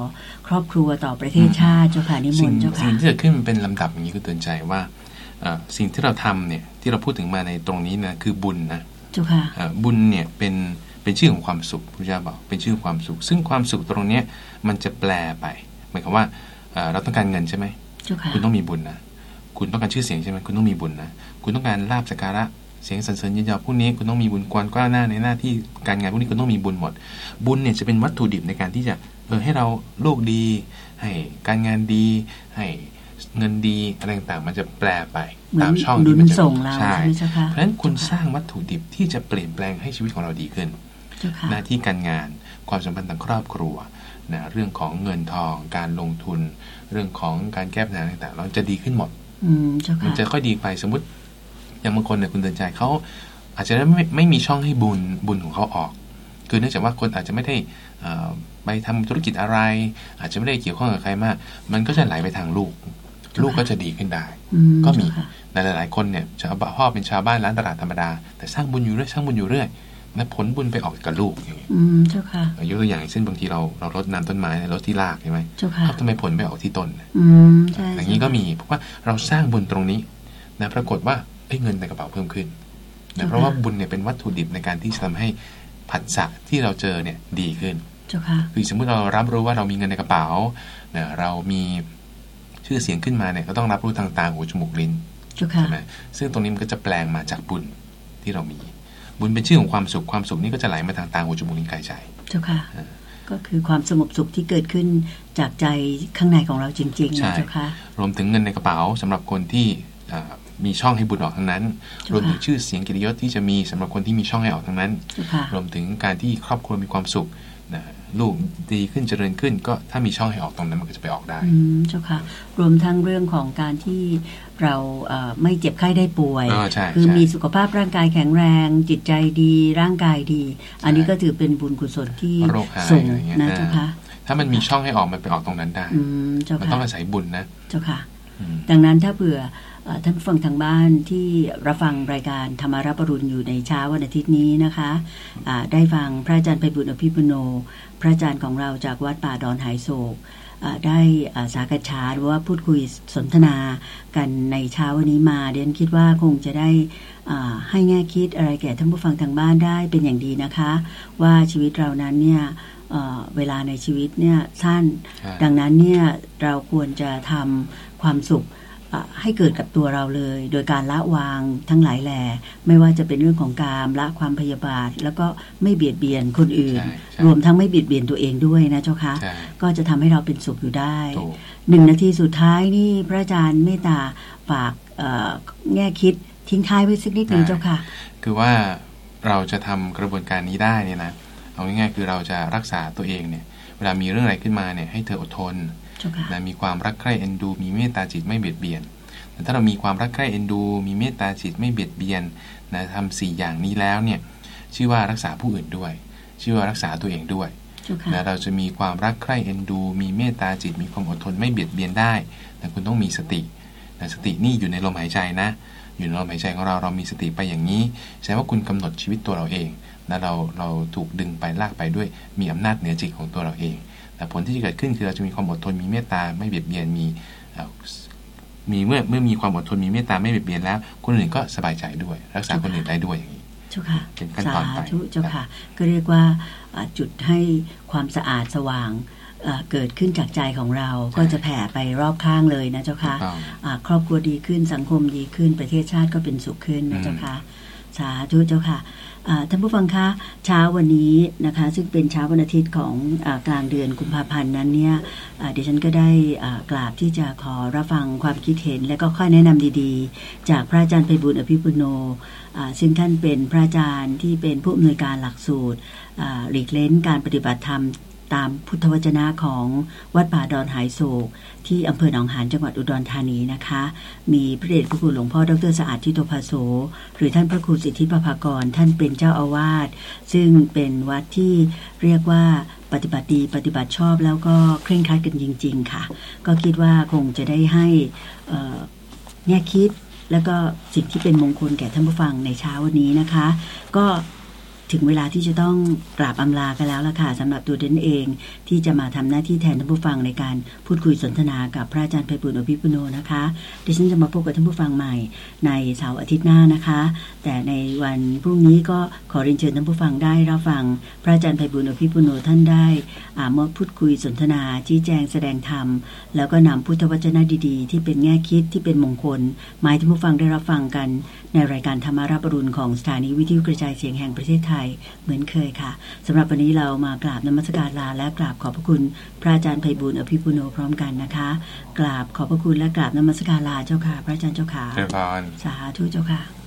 A: ครอบครัวต่อประเทศชาติเจ้าค่ะนิม
B: สิ่ง
A: นต์เจ้า
B: สิ่
A: ค่ะ
B: งที่เกิดขึ้นมันเป็นลำดับอย่างนี้ก็เตือนใจว่าเอ่อสิ่งที่เราทำเนี่ยที่เราพูดถึงมาในตรงนี้นะคือบุญนะ
A: เจ้าค่ะ
B: เอ่อบุญเนี่ยเป็นเป็นชื่อของความสุขพระเจ้าบอกเป็นชื่อของความสุข ซึ่งความสุขตรงเนี้ยมันจะแปลไปหมายความว่า เอ่อเราต้องการเงินใช่ไหม
A: เจ้าค่ะ
B: คุณต้องมีบุญนะคุณต้องการชื่อเสียงใช่ไหมคุณต้องมีบุญนะคุณต้องการลาบสักการะเสียงสรรเสริญยินยอพวกนี้คุณต้องมีบุญกวนก้าวหน้าในหน้าที่การงานพวกนี้คุณต้องมีบุญหมด บุญเนี่ยจะเป็นวัตถุดิบในการที่จะเออให้เราโลกดี ให้การงานดี ให้เงินดีอะไรต่างๆมันจะแปลไป
A: เหมือน
B: ตามช่อง
A: ดุ
B: ที่
A: ล
B: มันจะ
A: ส่งเรา
B: ใช่
A: ใช่ไหมเจ้าค่ะ
B: เพราะฉะนั้นคุณสร้างวัตถุดิบที่จะเปลี่ยนแปลงให้ชีวิตของเราดีขึ้น
A: เจ้าค่ะ
B: หน้าที่การงานความสัมพันธ์ทางครอบครัว นะเรื่องของเงินทอง การลงทุน เรื่องของการแก้ปัญหาต่างๆ เราจะดีขึ้นหมด
A: อืมเจ้า
B: มัน
A: ค่ะ
B: จะค่อยดีไปสมมติ อย่างบางคนเนี่ยคุณเดินใจเขาอาจจะไม่ไม่มีช่องให้บุญบุญของเขาออก คือเนื่องจากว่าคนอาจจะไม่ได้เอ่อไปทำธุรกิจอะไร อาจจะไม่ได้เกี่ยวข้องกับใครมาก มันก็จะไหลไปทางลูก ลูกก็จะดีขึ้นได้
A: อืม
B: ก็มี
A: เจ้าค่ะ
B: หลายๆคนเนี่ยชาวบ้านพ่อเป็นชาวบ้านร้านตลาดธรรมดา แต่สร้างบุญอยู่เรื่อยสร้างบุญอยู่เรื่อย และผลบุญไปออกกับลูกอย่างเงี้ย
A: อืมเจ้าค่ะ
B: ยกตัวอย่างเช่นบางทีเราเรารดน้ำต้นไม้รดที่รากใช่ไหม
A: เจ้าค่ะ
B: ครับทำไมผลไปออกที่ต้น
A: อืมใช่
B: อย่างนี้ก็มีเพราะว่าเราสร้างบุญตรงนี้นะปรากฏว่าเอ้ยเงินในกระเป๋าเพิ่มขึ้นนะเพราะว่าบุญเนี่ยเป็นวัตถุดิบในการที่จะทำให้ผัสสะที่เราเจอเนี่ยดีขึ้น
A: เจ้าค่ะ
B: คือสมมุติเรารับรู้ว่าเรามีเงินในกระเป๋านะเรามีชื่อเสียงขึ้นมาเนี่ยก็ต้องรับรู้ทางตาหูจมูกลิ้น
A: เจ้าค่ะ
B: ใช่ไหมซึ่งตรงนี้มันก็จะแปลงมาจากบุญที่เรามี บุญเป็นชื่อของความสุขความสุขนี่ก็จะไหลมาทางตาหูจมูกลิ้นกายใจ
A: เจ้าค่ะ
B: เออ
A: ก็คือความสงบสุขที่เกิดขึ้นจากใจข้างในของเราจริงๆ
B: ใช่
A: นะเจ้าค่ะ
B: รวมถึงเงินในกระเป๋าสำหรับคนที่อ่ามีช่องให้บุญออกทั้งนั้น
A: เจ้าค่ะ
B: รวมถึงชื่อเสียงกิริยศที่จะมีสำหรับคนที่มีช่องให้ออกทั้งนั้น
A: เจ้าค่ะ
B: รวมถึงการที่ครอบครัวมีความสุขนะ ลูกดีขึ้นเจริญขึ้น ก็ถ้ามีช่องให้ออกตรงนั้นมันก็จะไปออกได้
A: อืมเจ้าค่ะ รวมทั้งเรื่องของการที่เราเอ่อไม่เจ็บไข้ได้ป่วย
B: เออใช่
A: คือ
B: ใช่
A: มีสุขภาพร่างกายแข็งแรง จิตใจดีร่างกายดี อันนี้ก็ถือเป็นบุญกุศลที่
B: โรคหาย
A: สูง
B: อะไรเงี้ย
A: นะ
B: อ่า
A: เจ้าค่ะ
B: ถ้ามันมีช่องให้ออกมันไปออกตรงนั้นได้
A: อืมเจ้า
B: มัน
A: ค่ะ
B: ต้องอาศัยบุญนะ
A: เจ้าค่ะ
B: อืม
A: ดังนั้นถ้าเผื่อเอ่อ ท่านผู้ฟังทางบ้านที่รับฟังรายการธรรมารับรุณอยู่ในเช้าวันอาทิตย์นี้นะคะอ่าได้ฟังพระอาจารย์ไพบุญอภิปุโน พระอาจารย์ของเราจากวัดป่าดอนหายโศกได้อ่าสากฉาหรือว่าพูดคุยสนทนากันในเช้าวันนี้มาเดนคิดว่าคงจะได้ให้แง่คิดอะไรแก่ท่านผู้ฟังทางบ้านได้เป็นอย่างดีนะคะ ว่าชีวิตเรานั้นเนี่ยเวลาในชีวิตเนี่ยสั้น ดังนั้นเนี่ยเราควรจะทำความสุข ให้เกิดกับตัวเราเลย โดยการละวางทั้งหลายแหล่ไม่ว่าจะเป็นเรื่องของการละความพยาบาท แล้วก็ไม่เบียดเบียนคนอื่น
B: ใช่ใช่
A: รวมทั้งไม่เบียดเบียนตัวเองด้วยนะเจ้าคะ
B: ใช่
A: ก็จะทำให้เราเป็นสุขอยู่ได้
B: ถูก
A: หนึ่งนาทีสุดท้ายนี่พระอาจารย์เมตตาฝากเอ่อแง่คิดทิ้งท้ายไว้สักนิดหนึ่ง
B: ได้
A: เจ้าค่ะ
B: คือว่าเราจะทำกระบวนการนี้ได้เนี่ยนะเอาง่ายๆคือเราจะรักษาตัวเองเนี่ย เวลามีเรื่องอะไรขึ้นมาเนี่ยให้เธออดทน
A: เจ้าค่ะ
B: นะมีความรักใคร่เอ็นดู มีเมตตาจิตไม่เบียดเบียนแต่ถ้าเรามีความรักใคร่เอ็นดู มีเมตตาจิตไม่เบียดเบียนนะทำสี่อย่างนี้แล้วเนี่ยชื่อว่ารักษาผู้อื่นด้วย ชื่อว่ารักษาตัวเองด้วย
A: เจ้าค่ะ
B: นะเราจะมีความรักใคร่เอ็นดู มีเมตตาจิต มีความอดทนไม่เบียดเบียนได้แต่คุณต้องมีสตินะสตินี่อยู่ในลมหายใจนะ อยู่ในลมหายใจของเราเรามีสติไปอย่างนี้แสดงว่าคุณกำหนดชีวิตตัวเราเองนะเราเราถูกดึงไปลากไปด้วยมีอำนาจเหนือจิตของตัวเราเองแต่ ผลที่จะเกิดขึ้นคือเราจะมีความอดทนมีเมตตาไม่เบียดเบียนมีเอ่อมีเมื่อเมื่อมีความอดทนมีเมตตาไม่เบียดเบียนแล้ว คนอื่นก็สบายใจด้วย รักษาคนอื่นได้ด้วยอย่างนี้
A: เจ้าค่ะ
B: เป็นขั้น
A: สา
B: ตอนไป
A: ธุเจ้าค่ะ ก็เรียกว่าอ่าจุดให้ความสะอาดสว่างเอ่อเกิดขึ้นจากใจของเราก็จะแผ่ไปรอบข้างเลยนะเจ้าค่ะ
B: ถูกต้อง
A: อ่าครอบครัวดีขึ้นสังคมดีขึ้นประเทศชาติก็เป็นสุขขึ้นนะเจ้าค่ะสาธุเจ้าค่ะอ่า ท่านผู้ฟังคะเช้าวันนี้นะคะ ซึ่งเป็นเช้าวันอาทิตย์ของอกลางเดือนกุมภาพันธ์นั้นเนี่ยเดี๋ยวฉันก็ได้กราบที่จะขอรับฟังความคิดเห็น และก็ข้อแนะนำดีๆ จากพระอาจารย์ไพบุญอภิปุโนซึ่งท่านเป็นพระอาจารย์ที่เป็นผู้อำนวยการหลักสูตรหลีกเล้นการปฏิบัติธรรม ตามพุทธวจนะของวัดป่าดอนหายโศก ที่อำเภอหนองหานจังหวัดอุดรธานีนะคะ มีพระเดชพระคุณหลวงพ่อดรสะอาดทิโตภาโส หรือท่านพระครูสิทธิประภากร ท่านเป็นเจ้าอาวาสซึ่งเป็นวัดที่เรียกว่าปฏิบัติดีปฏิบัติชอบแล้วก็เคร่งครัดกันจริง ๆ ค่ะ ก็คิดว่าคงจะได้ให้แง่คิดแล้วก็สิ่งที่เป็นมงคลแก่ท่านผู้ฟังในเช้าวันนี้นะคะ ก็ ถึงเวลาที่จะต้องกราบอำลากันแล้วล่ะค่ะสำหรับตัวเดนเองที่จะมาทำหน้าที่แทนท่านผู้ฟังในการพูดคุยสนทนากับพระอาจารย์ไพบุญอภิปุโนนะคะดิฉันจะมาพบกับท่านผู้ฟังใหม่ในเสาร์อาทิตย์หน้านะคะ แต่ในวันพรุ่งนี้ก็ขอเรียนเชิญท่านผู้ฟังได้รับฟัง พระอาจารย์ไพบุญอภิปุโนท่านได้อ่ามาพูดคุยสนทนาชี้แจงแสดงธรรมแล้วก็นำพุทธวจนะดีๆ ที่เป็นแง่คิดที่เป็นมงคลมาให้ท่านผู้ฟังได้รับฟังกัน ในรายการธรรมารับอรุณของสถานีวิทยุกระจายเสียงแห่งประเทศไทยเหมือนเคยค่ะสำหรับวันนี้เรามากราบนมัสการลาและกราบขอบพระคุณ พระอาจารย์ไพบุญอภิปุโนพร้อมกันนะคะ กราบขอบพระคุณและกราบนมัสการลาเจ้าค่ะ พระอาจารย์เจ้าค่ะ
B: เจริญพร
A: สาธุเจ้าค่ะ